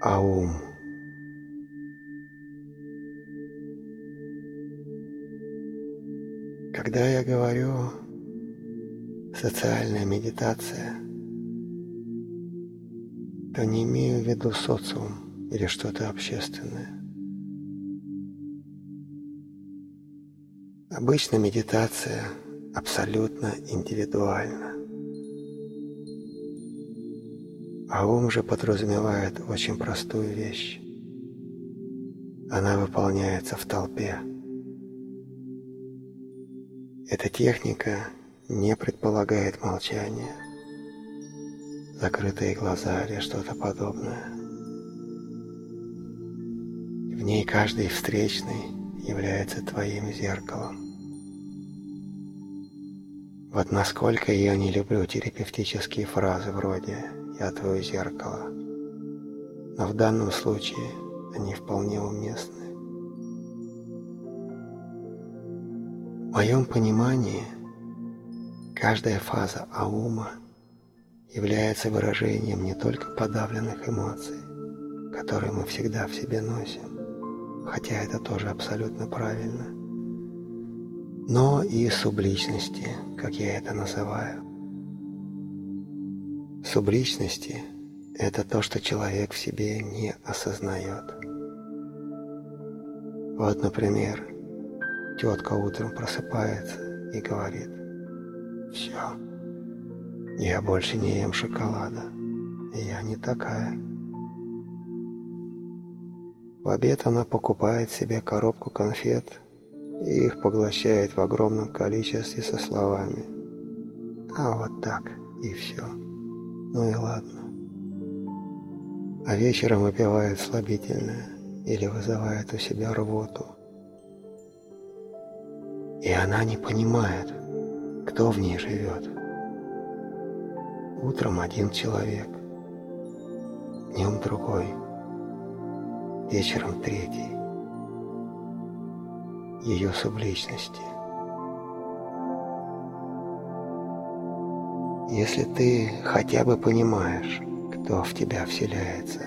Аум. Когда я говорю «социальная медитация», то не имею в виду социум или что-то общественное. Обычно медитация абсолютно индивидуальна. А ум же подразумевает очень простую вещь. Она выполняется в толпе. Эта техника не предполагает молчания, закрытые глаза или что-то подобное. В ней каждый встречный является твоим зеркалом. Вот насколько я не люблю терапевтические фразы вроде «я твое зеркало», но в данном случае они вполне уместны. В моем понимании каждая фаза аума является выражением не только подавленных эмоций, которые мы всегда в себе носим, хотя это тоже абсолютно правильно, но и субличности, как я это называю. Субличности – это то, что человек в себе не осознает. Вот, например, Тетка утром просыпается и говорит, «Все, я больше не ем шоколада, я не такая». В обед она покупает себе коробку конфет и их поглощает в огромном количестве со словами «А вот так, и все. Ну и ладно». А вечером выпивает слабительное или вызывает у себя рвоту – и она не понимает, кто в ней живет. Утром один человек, днем другой, вечером третий. Ее субличности. Если ты хотя бы понимаешь, кто в тебя вселяется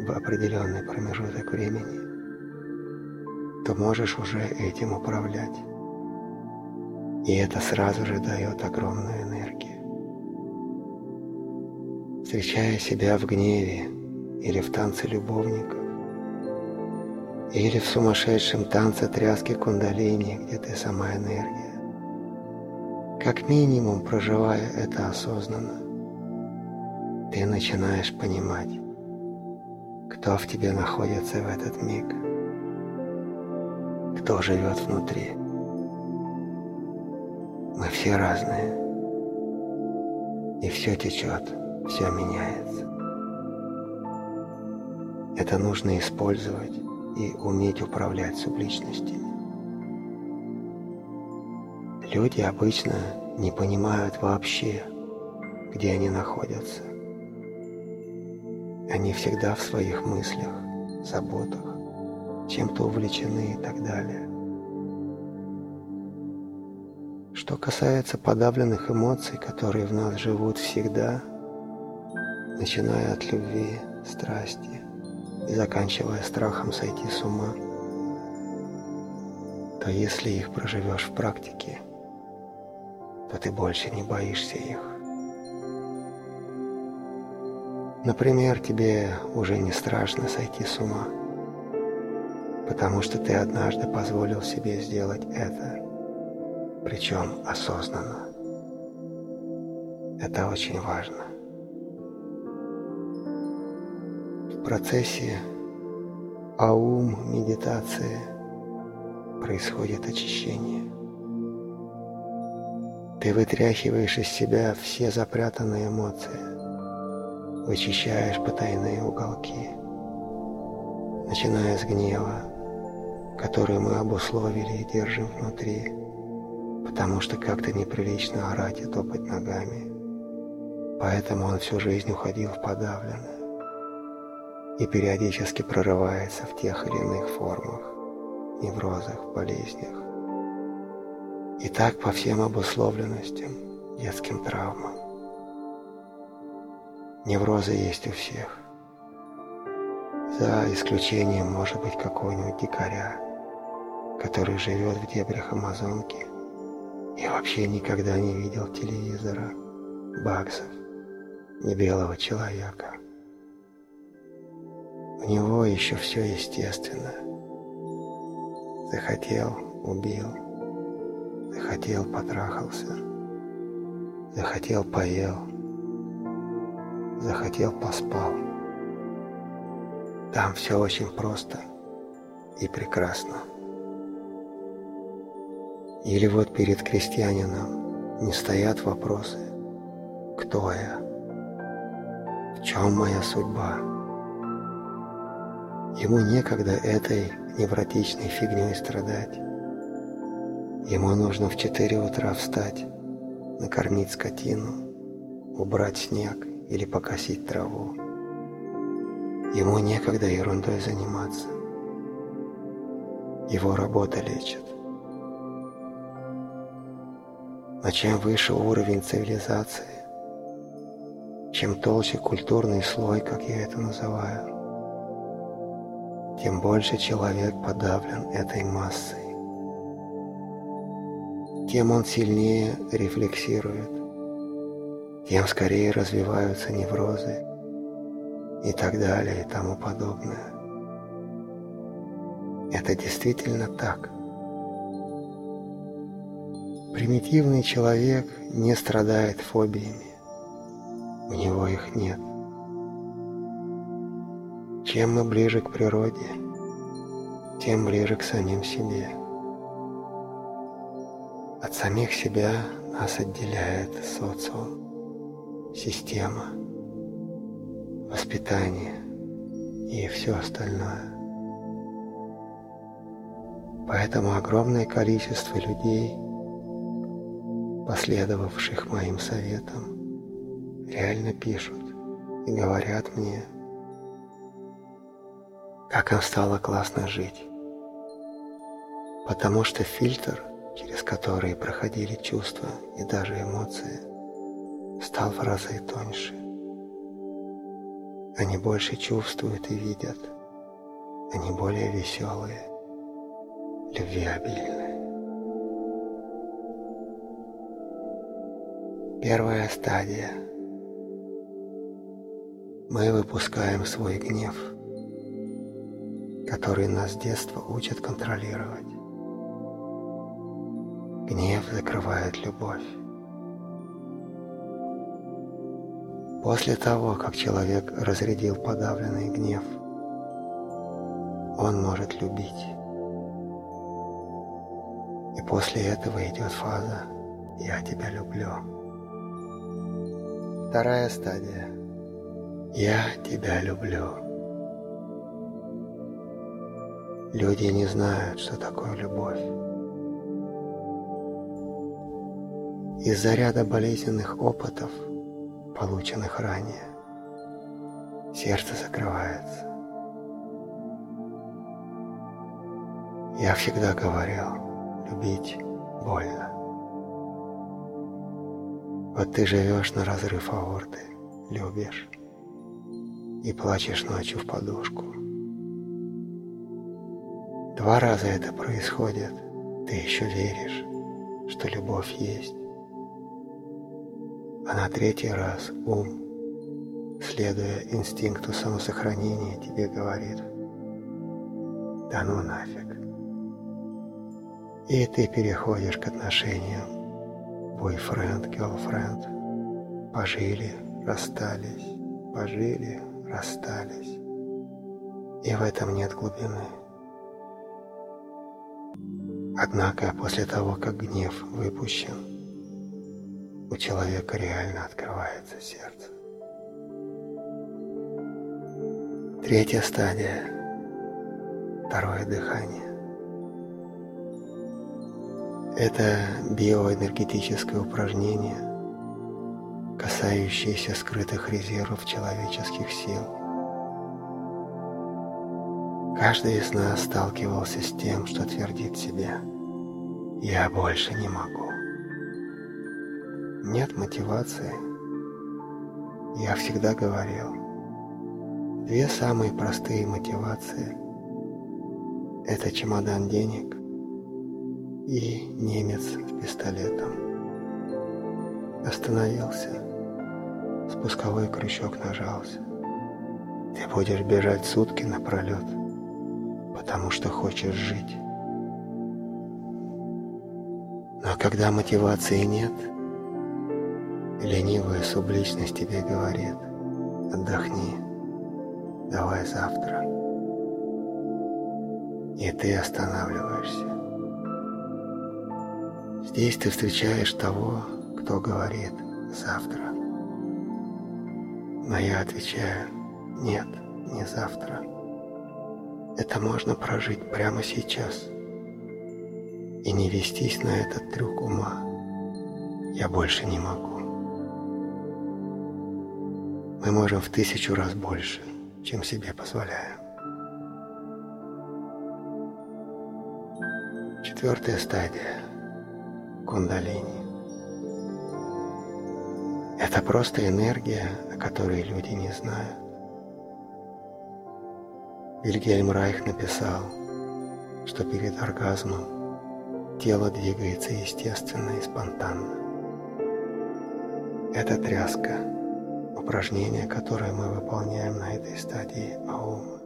в определенный промежуток времени, то можешь уже этим управлять. И это сразу же дает огромную энергию. Встречая себя в гневе или в танце любовников, или в сумасшедшем танце тряски кундалини, где ты сама энергия, как минимум проживая это осознанно, ты начинаешь понимать, кто в тебе находится в этот миг, кто живет внутри. Мы все разные. И все течет, все меняется. Это нужно использовать и уметь управлять субличностями. Люди обычно не понимают вообще, где они находятся. Они всегда в своих мыслях, заботах, чем-то увлечены и так далее. Что касается подавленных эмоций, которые в нас живут всегда, начиная от любви, страсти и заканчивая страхом сойти с ума, то если их проживешь в практике, то ты больше не боишься их. Например, тебе уже не страшно сойти с ума, потому что ты однажды позволил себе сделать это – причем осознанно. Это очень важно. В процессе аум медитации происходит очищение. Ты вытряхиваешь из себя все запрятанные эмоции, вычищаешь потайные уголки, начиная с гнева, который мы обусловили и держим внутри, потому что как-то неприлично орать и топать ногами. Поэтому он всю жизнь уходил в подавленное и периодически прорывается в тех или иных формах, неврозах, болезнях. И так по всем обусловленностям, детским травмам. Неврозы есть у всех. Да, исключением может быть какого-нибудь дикаря, который живет в дебрях Амазонки и вообще никогда не видел телевизора, баксов, ни белого человека. У него еще все естественно. Захотел – убил, захотел – потрахался, захотел – поел, захотел – поспал. Там все очень просто и прекрасно. Или вот перед крестьянином не стоят вопросы «Кто я?» «В чем моя судьба?» Ему некогда этой невротичной фигней страдать. Ему нужно в четыре утра встать, накормить скотину, убрать снег или покосить траву. Ему некогда ерундой заниматься. Его работа лечит. Но чем выше уровень цивилизации, чем толще культурный слой, как я это называю, тем больше человек подавлен этой массой. Тем он сильнее рефлексирует, тем скорее развиваются неврозы и так далее и тому подобное. Это действительно так. Примитивный человек не страдает фобиями. У него их нет. Чем мы ближе к природе, тем ближе к самим себе. От самих себя нас отделяет социум, система, воспитание и все остальное. Поэтому огромное количество людей, последовавших моим советам, реально пишут и говорят мне – как им стало классно жить. Потому что фильтр, через который проходили чувства и даже эмоции, стал в разы тоньше. Они больше чувствуют и видят. Они более веселые, любвеобильные. Первая стадия. Мы выпускаем свой гнев – который нас с детства учат контролировать. Гнев закрывает любовь. После того, как человек разрядил подавленный гнев, он может любить. И после этого идет фаза «Я тебя люблю». Вторая стадия «Я тебя люблю». Люди не знают, что такое любовь. Из-за ряда болезненных опытов, полученных ранее, сердце закрывается. Я всегда говорил, любить больно. Вот ты живешь на разрыв аорты, любишь и плачешь ночью в подушку. Два раза это происходит, ты еще веришь, что любовь есть. А на третий раз ум, следуя инстинкту самосохранения, тебе говорит «Да ну нафиг». И ты переходишь к отношениям бойфренд, girlfriend, пожили, расстались, пожили, расстались. И в этом нет глубины. Однако после того, как гнев выпущен, у человека реально открывается сердце. Третья стадия – второе дыхание. Это биоэнергетическое упражнение, касающееся скрытых резервов человеческих сил – Каждый из нас сталкивался с тем, что твердит себе «Я больше не могу». Нет мотивации. Я всегда говорил Две самые простые мотивации – это чемодан денег и немец с пистолетом. Остановился, спусковой крючок нажался. Ты будешь бежать сутки напролет, потому что хочешь жить. Но когда мотивации нет, ленивая субличность тебе говорит «Отдохни, давай завтра». И ты останавливаешься. Здесь ты встречаешь того, кто говорит «завтра». Но я отвечаю «нет, не завтра». Это можно прожить прямо сейчас – и не вестись на этот трюк ума. Я больше не могу. Мы можем в тысячу раз больше, чем себе позволяем. Четвертая стадия – кундалини. Это просто энергия, о которой люди не знают. Вильгельм Райх написал, что перед оргазмом Тело двигается естественно и спонтанно. Это тряска, упражнение, которое мы выполняем на этой стадии аума,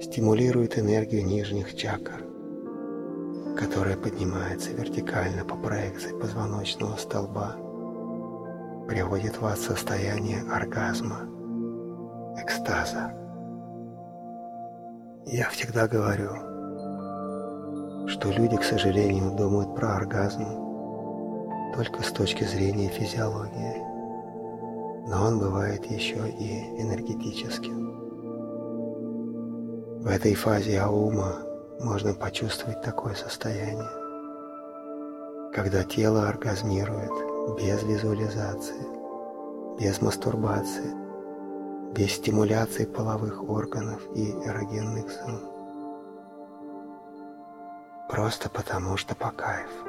стимулирует энергию нижних чакр, которая поднимается вертикально по проекции позвоночного столба, приводит вас в состояние оргазма, экстаза. Я всегда говорю – что люди, к сожалению, думают про оргазм только с точки зрения физиологии, но он бывает еще и энергетическим. В этой фазе аума можно почувствовать такое состояние, когда тело оргазмирует без визуализации, без мастурбации, без стимуляции половых органов и эрогенных зон. Просто потому, что по кайфу.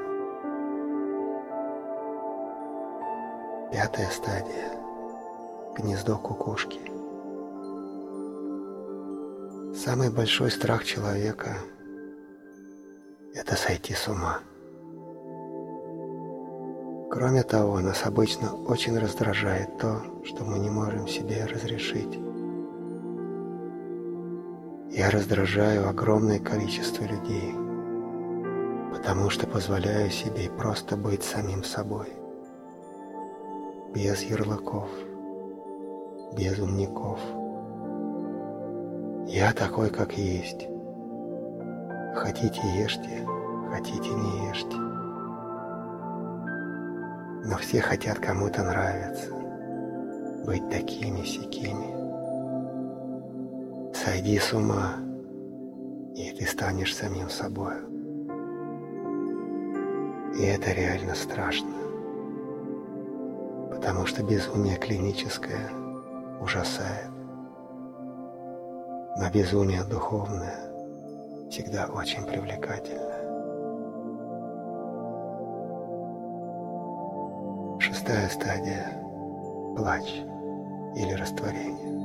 Пятая стадия. Гнездо кукушки. Самый большой страх человека – это сойти с ума. Кроме того, нас обычно очень раздражает то, что мы не можем себе разрешить. Я раздражаю огромное количество людей – потому что позволяю себе просто быть самим собой. Без ярлыков, без умников. Я такой, как есть. Хотите ешьте, хотите не ешьте. Но все хотят кому-то нравиться, быть такими сякими. Сойди с ума, и ты станешь самим собой. И это реально страшно. Потому что безумие клиническое ужасает. Но безумие духовное всегда очень привлекательное. Шестая стадия – плач или растворение.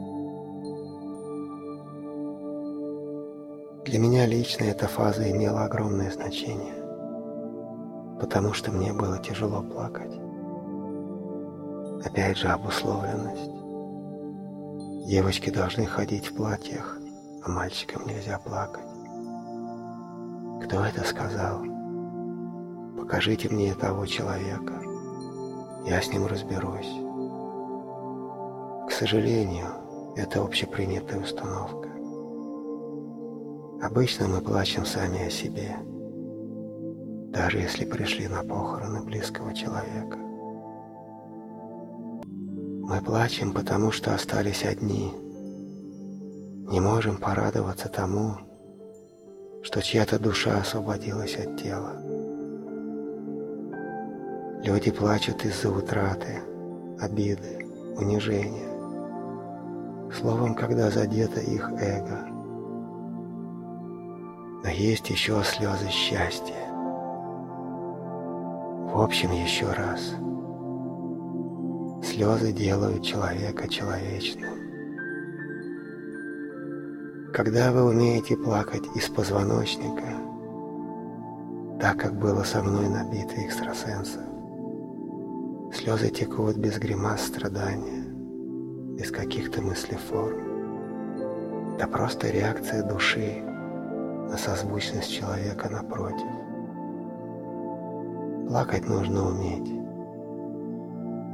Для меня лично эта фаза имела огромное значение потому что мне было тяжело плакать. Опять же обусловленность. Девочки должны ходить в платьях, а мальчикам нельзя плакать. Кто это сказал? Покажите мне того человека. Я с ним разберусь. К сожалению, это общепринятая установка. Обычно мы плачем сами о себе – даже если пришли на похороны близкого человека. Мы плачем, потому что остались одни. Не можем порадоваться тому, что чья-то душа освободилась от тела. Люди плачут из-за утраты, обиды, унижения. Словом, когда задето их эго. Но есть еще слезы счастья. В общем, еще раз. Слезы делают человека человечным. Когда вы умеете плакать из позвоночника, так как было со мной на экстрасенсов, слезы текут без гримас страдания, без каких-то мыслеформ. Это просто реакция души на созвучность человека напротив. Плакать нужно уметь,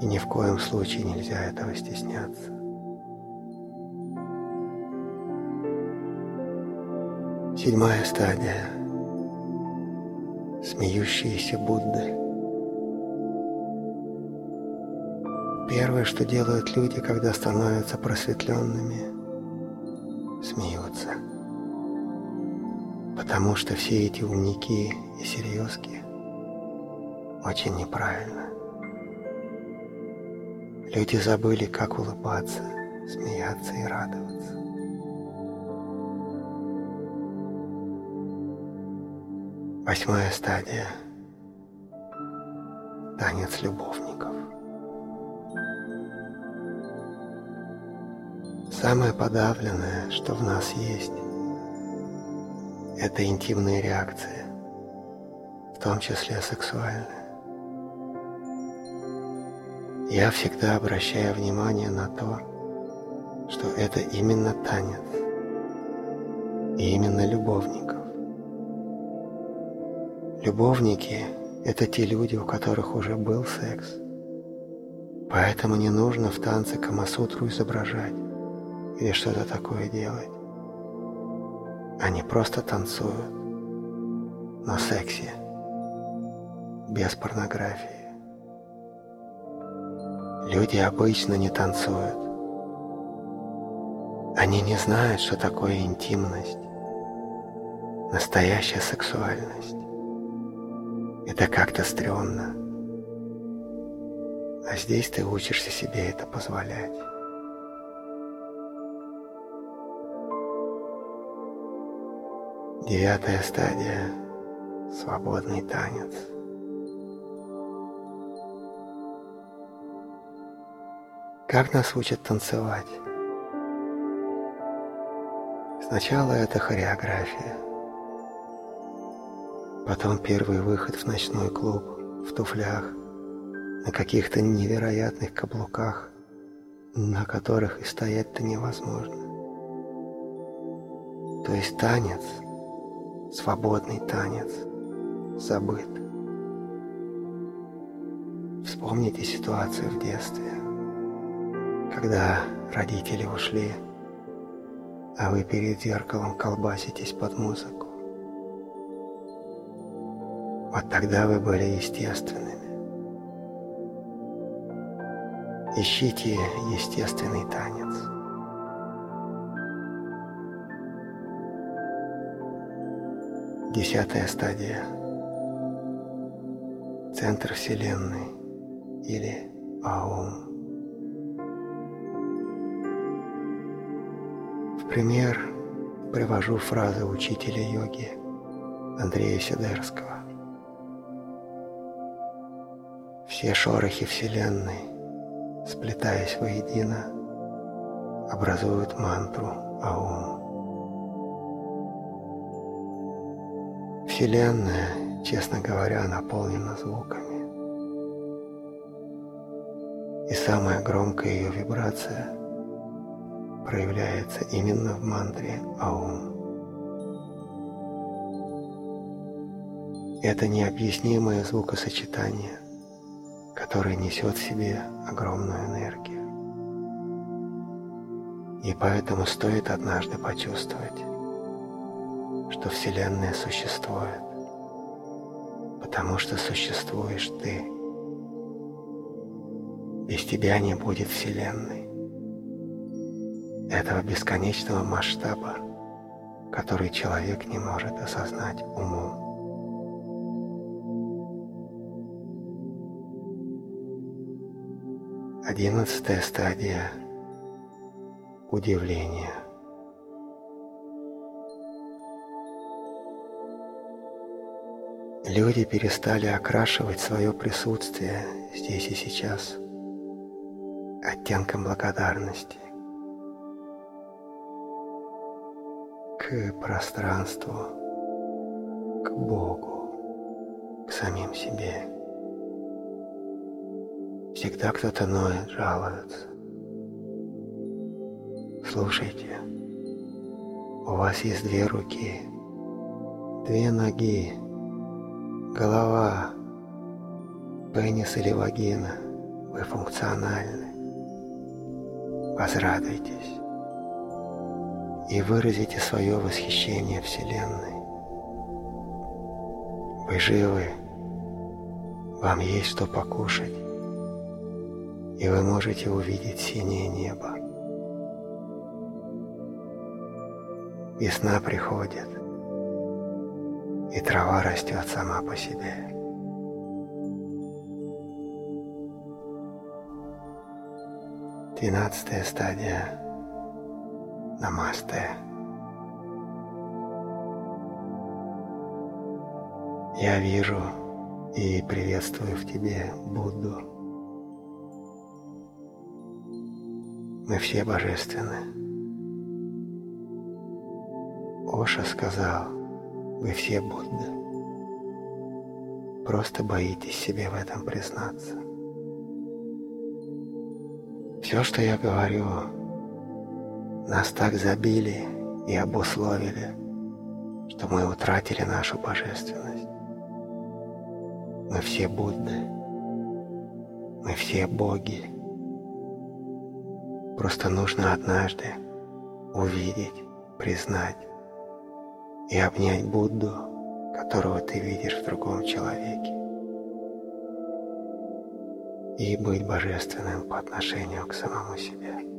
и ни в коем случае нельзя этого стесняться. Седьмая стадия. Смеющиеся Будды. Первое, что делают люди, когда становятся просветленными, смеются. Потому что все эти умники и серьезки очень неправильно. Люди забыли, как улыбаться, смеяться и радоваться. Восьмая стадия. Танец любовников. Самое подавленное, что в нас есть, это интимные реакции, в том числе сексуальные. Я всегда обращаю внимание на то, что это именно танец и именно любовников. Любовники – это те люди, у которых уже был секс. Поэтому не нужно в танце Камасутру изображать или что-то такое делать. Они просто танцуют, но сексе, без порнографии. Люди обычно не танцуют. Они не знают, что такое интимность, настоящая сексуальность. Это как-то стрёмно. А здесь ты учишься себе это позволять. Девятая стадия – свободный танец. Как нас учат танцевать? Сначала это хореография – Потом первый выход в ночной клуб, в туфлях, на каких-то невероятных каблуках, на которых и стоять-то невозможно. То есть танец, свободный танец, забыт. Вспомните ситуацию в детстве, когда родители ушли, а вы перед зеркалом колбаситесь под музыку. Вот тогда вы были естественными. Ищите естественный танец. Десятая стадия. Центр Вселенной или Аум. Пример привожу фразы учителя йоги Андрея Сидерского. Все шорохи Вселенной, сплетаясь воедино, образуют мантру Аум. Вселенная, честно говоря, наполнена звуками. И самая громкая ее вибрация проявляется именно в мантре Аум. Это необъяснимое звукосочетание – который несет в себе огромную энергию. И поэтому стоит однажды почувствовать, что Вселенная существует, потому что существуешь ты. Без тебя не будет Вселенной, этого бесконечного масштаба, который человек не может осознать умом. Одиннадцатая стадия – удивление. Люди перестали окрашивать свое присутствие здесь и сейчас оттенком благодарности. К пространству, к Богу, к самим себе. Всегда кто-то ноет, жалуется. Слушайте, у вас есть две руки, две ноги, голова, пенис или вагина, вы функциональны. Возрадуйтесь и выразите свое восхищение Вселенной. Вы живы, вам есть что покушать, и вы можете увидеть синее небо. Весна приходит, и трава растет сама по себе. Двенадцатая стадия Намасте. Я вижу и приветствую в тебе Будду. Мы все божественны. Оша сказал, вы все Будды. Просто боитесь себе в этом признаться. Все, что я говорю, нас так забили и обусловили, что мы утратили нашу божественность. Мы все Будды. Мы все боги. Просто нужно однажды увидеть, признать и обнять Будду, которого ты видишь в другом человеке, и быть божественным по отношению к самому себе.